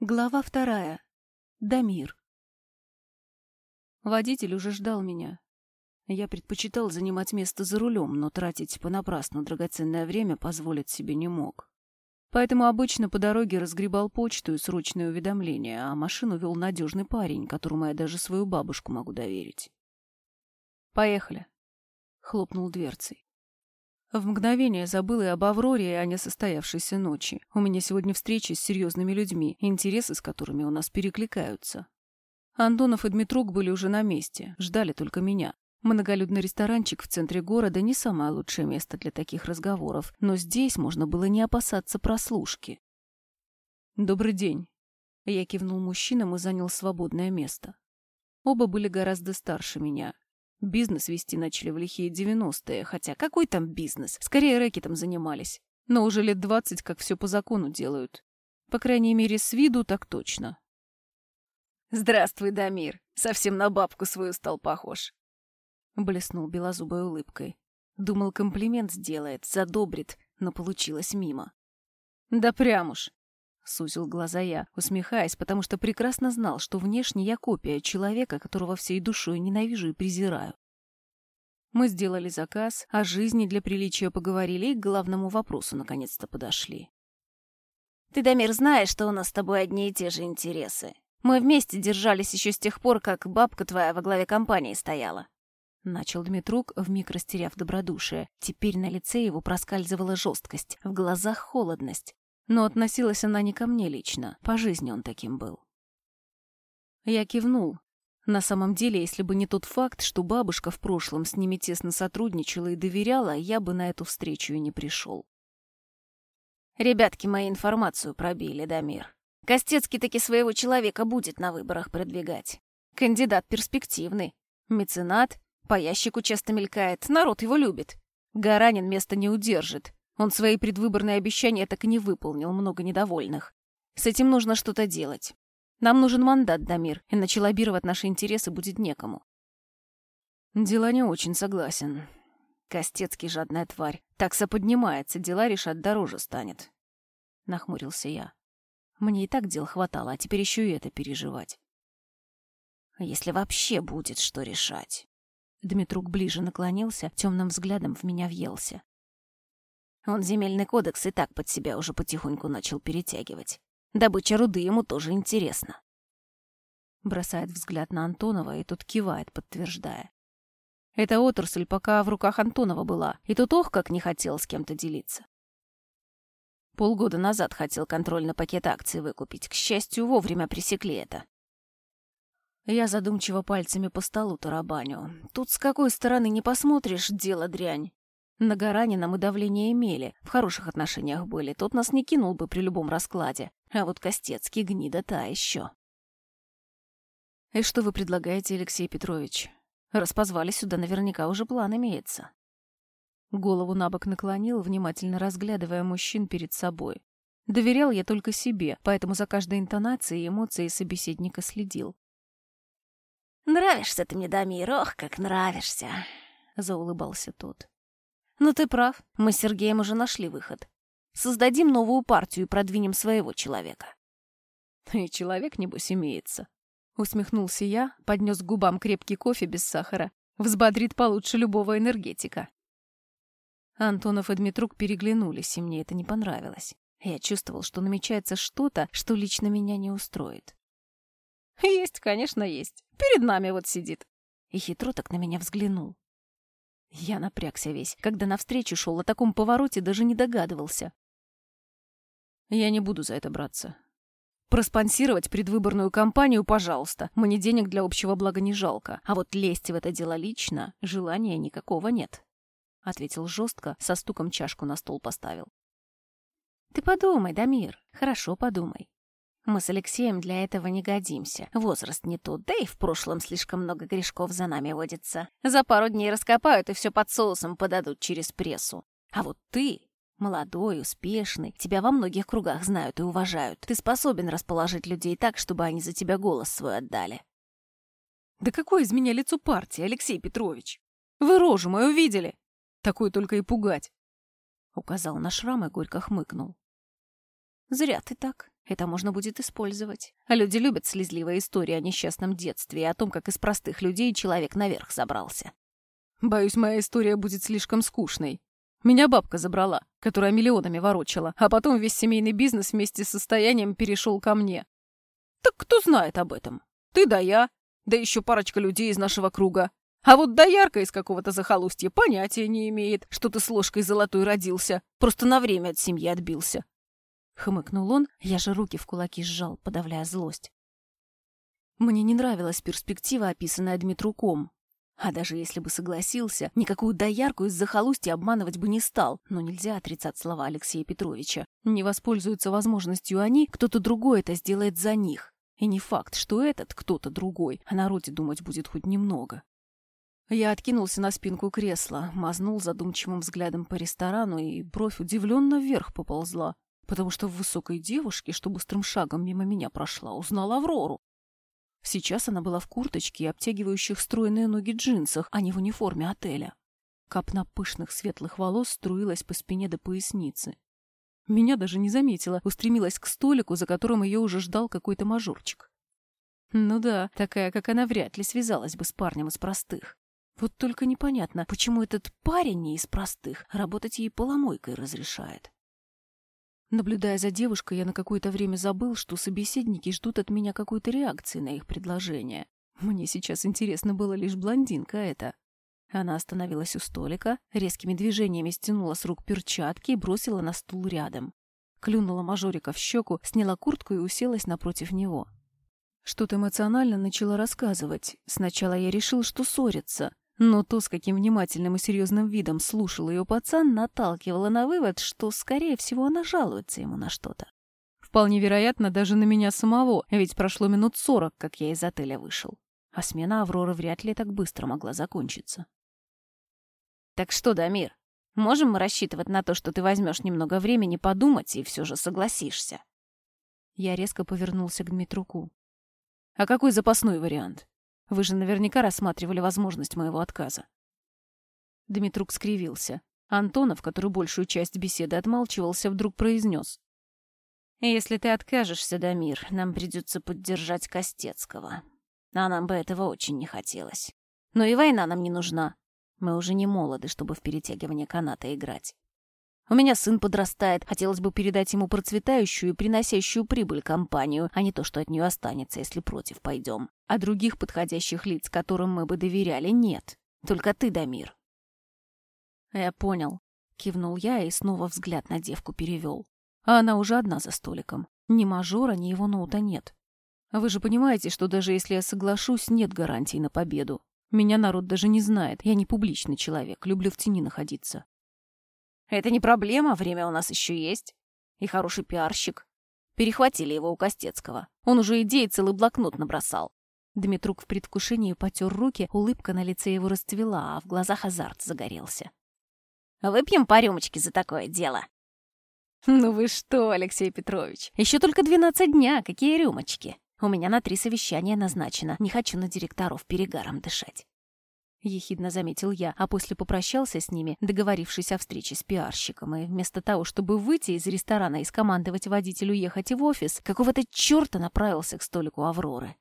Глава вторая. Дамир. Водитель уже ждал меня. Я предпочитал занимать место за рулем, но тратить понапрасну драгоценное время позволить себе не мог. Поэтому обычно по дороге разгребал почту и срочные уведомления, а машину вел надежный парень, которому я даже свою бабушку могу доверить. «Поехали», — хлопнул дверцей. В мгновение забыл и об Авроре, и о несостоявшейся ночи. У меня сегодня встреча с серьезными людьми, интересы с которыми у нас перекликаются. Антонов и Дмитрук были уже на месте, ждали только меня. Многолюдный ресторанчик в центре города не самое лучшее место для таких разговоров, но здесь можно было не опасаться прослушки. «Добрый день». Я кивнул мужчинам и занял свободное место. Оба были гораздо старше меня, Бизнес вести начали в лихие девяностые, хотя какой там бизнес? Скорее рэкетом занимались. Но уже лет двадцать как все по закону делают. По крайней мере, с виду так точно. «Здравствуй, Дамир. Совсем на бабку свою стал похож». Блеснул белозубой улыбкой. Думал, комплимент сделает, задобрит, но получилось мимо. «Да прям уж. Сузил глаза я, усмехаясь, потому что прекрасно знал, что внешне я копия человека, которого всей душой ненавижу и презираю. Мы сделали заказ, о жизни для приличия поговорили и к главному вопросу наконец-то подошли. «Ты, Дамир, знаешь, что у нас с тобой одни и те же интересы. Мы вместе держались еще с тех пор, как бабка твоя во главе компании стояла». Начал Дмитрук, вмиг растеряв добродушие. Теперь на лице его проскальзывала жесткость, в глазах холодность. Но относилась она не ко мне лично, по жизни он таким был. Я кивнул. На самом деле, если бы не тот факт, что бабушка в прошлом с ними тесно сотрудничала и доверяла, я бы на эту встречу и не пришел. Ребятки мои информацию пробили, Дамир. Костецкий таки своего человека будет на выборах продвигать. Кандидат перспективный. Меценат, по ящику часто мелькает, народ его любит. Гаранин место не удержит. Он свои предвыборные обещания так и не выполнил, много недовольных. С этим нужно что-то делать. Нам нужен мандат, Дамир, иначе лоббировать наши интересы будет некому. Дела не очень согласен. Костецкий жадная тварь. Такса поднимается, дела решать дороже станет. Нахмурился я. Мне и так дел хватало, а теперь еще и это переживать. Если вообще будет что решать. Дмитрук ближе наклонился, темным взглядом в меня въелся. Он земельный кодекс и так под себя уже потихоньку начал перетягивать. Добыча руды ему тоже интересна. Бросает взгляд на Антонова, и тот кивает, подтверждая. Эта отрасль пока в руках Антонова была, и тот ох, как не хотел с кем-то делиться. Полгода назад хотел контрольный пакет акций выкупить. К счастью, вовремя пресекли это. Я задумчиво пальцами по столу тарабаню. Тут с какой стороны не посмотришь, дело дрянь. На Гаранина мы давление имели, в хороших отношениях были, тот нас не кинул бы при любом раскладе. А вот Костецкий гнида та еще. И что вы предлагаете, Алексей Петрович? Раз позвали сюда, наверняка уже план имеется. Голову на бок наклонил, внимательно разглядывая мужчин перед собой. Доверял я только себе, поэтому за каждой интонацией и эмоцией собеседника следил. «Нравишься ты мне, Дамир, ох, как нравишься!» — заулыбался тот. Но ты прав, мы с Сергеем уже нашли выход. Создадим новую партию и продвинем своего человека. И человек, небось, имеется. Усмехнулся я, поднес к губам крепкий кофе без сахара. Взбодрит получше любого энергетика. Антонов и Дмитрук переглянулись, и мне это не понравилось. Я чувствовал, что намечается что-то, что лично меня не устроит. «Есть, конечно, есть. Перед нами вот сидит». И хитро так на меня взглянул. Я напрягся весь. Когда навстречу шел, о таком повороте даже не догадывался. Я не буду за это браться. Проспонсировать предвыборную кампанию, пожалуйста. Мне денег для общего блага не жалко. А вот лезть в это дело лично желания никакого нет. Ответил жестко, со стуком чашку на стол поставил. Ты подумай, Дамир, хорошо подумай. Мы с Алексеем для этого не годимся. Возраст не тот, да и в прошлом слишком много грешков за нами водится. За пару дней раскопают и все под соусом подадут через прессу. А вот ты, молодой, успешный, тебя во многих кругах знают и уважают. Ты способен расположить людей так, чтобы они за тебя голос свой отдали. Да какое из меня лицо партии, Алексей Петрович? Вы рожу мою видели? Такое только и пугать. Указал на шрам и горько хмыкнул. Зря ты так. Это можно будет использовать. А люди любят слезливые истории о несчастном детстве и о том, как из простых людей человек наверх забрался. Боюсь, моя история будет слишком скучной. Меня бабка забрала, которая миллионами ворочала, а потом весь семейный бизнес вместе с состоянием перешел ко мне. Так кто знает об этом? Ты да я, да еще парочка людей из нашего круга. А вот доярка из какого-то захолустья понятия не имеет, что ты с ложкой золотой родился, просто на время от семьи отбился. Хмыкнул он, я же руки в кулаки сжал, подавляя злость. Мне не нравилась перспектива, описанная Дмитруком. А даже если бы согласился, никакую доярку из захолустья обманывать бы не стал. Но нельзя отрицать слова Алексея Петровича. Не воспользуются возможностью они, кто-то другой это сделает за них. И не факт, что этот кто-то другой, о народе думать будет хоть немного. Я откинулся на спинку кресла, мазнул задумчивым взглядом по ресторану, и бровь удивленно вверх поползла потому что в высокой девушке, что быстрым шагом мимо меня прошла, узнала Аврору. Сейчас она была в курточке и обтягивающих стройные ноги джинсах, а не в униформе отеля. Капна пышных светлых волос струилась по спине до поясницы. Меня даже не заметила, устремилась к столику, за которым ее уже ждал какой-то мажорчик. Ну да, такая, как она, вряд ли связалась бы с парнем из простых. Вот только непонятно, почему этот парень не из простых работать ей поломойкой разрешает. Наблюдая за девушкой, я на какое-то время забыл, что собеседники ждут от меня какой-то реакции на их предложение. Мне сейчас интересно было лишь блондинка эта. Она остановилась у столика, резкими движениями стянула с рук перчатки и бросила на стул рядом. Клюнула мажорика в щеку, сняла куртку и уселась напротив него. Что-то эмоционально начала рассказывать. Сначала я решил, что ссорится, но то, с каким внимательным и серьезным видом слушал ее пацан, наталкивало на вывод, что, скорее всего, она жалуется ему на что-то. Вполне вероятно, даже на меня самого, ведь прошло минут сорок, как я из отеля вышел. А смена Авроры вряд ли так быстро могла закончиться. «Так что, Дамир, можем мы рассчитывать на то, что ты возьмешь немного времени подумать и все же согласишься?» Я резко повернулся к Дмитруку. «А какой запасной вариант?» Вы же наверняка рассматривали возможность моего отказа. Дмитрук скривился. Антонов, который большую часть беседы отмалчивался, вдруг произнес. «Если ты откажешься, Дамир, нам придется поддержать Костецкого. А нам бы этого очень не хотелось. Но и война нам не нужна. Мы уже не молоды, чтобы в перетягивание каната играть. У меня сын подрастает, хотелось бы передать ему процветающую и приносящую прибыль компанию, а не то, что от нее останется, если против пойдем. А других подходящих лиц, которым мы бы доверяли, нет. Только ты, Дамир. Я понял. Кивнул я и снова взгляд на девку перевел. А она уже одна за столиком. Ни мажора, ни его ноута нет. Вы же понимаете, что даже если я соглашусь, нет гарантий на победу. Меня народ даже не знает. Я не публичный человек, люблю в тени находиться. Это не проблема, время у нас еще есть. И хороший пиарщик. Перехватили его у Костецкого. Он уже идеи целый блокнот набросал. Дмитрук в предвкушении потер руки, улыбка на лице его расцвела, а в глазах азарт загорелся. «Выпьем по рюмочке за такое дело?» «Ну вы что, Алексей Петрович, еще только двенадцать дня, какие рюмочки? У меня на три совещания назначено, не хочу на директоров перегаром дышать». — ехидно заметил я, а после попрощался с ними, договорившись о встрече с пиарщиком, и вместо того, чтобы выйти из ресторана и скомандовать водителю ехать в офис, какого-то черта направился к столику Авроры.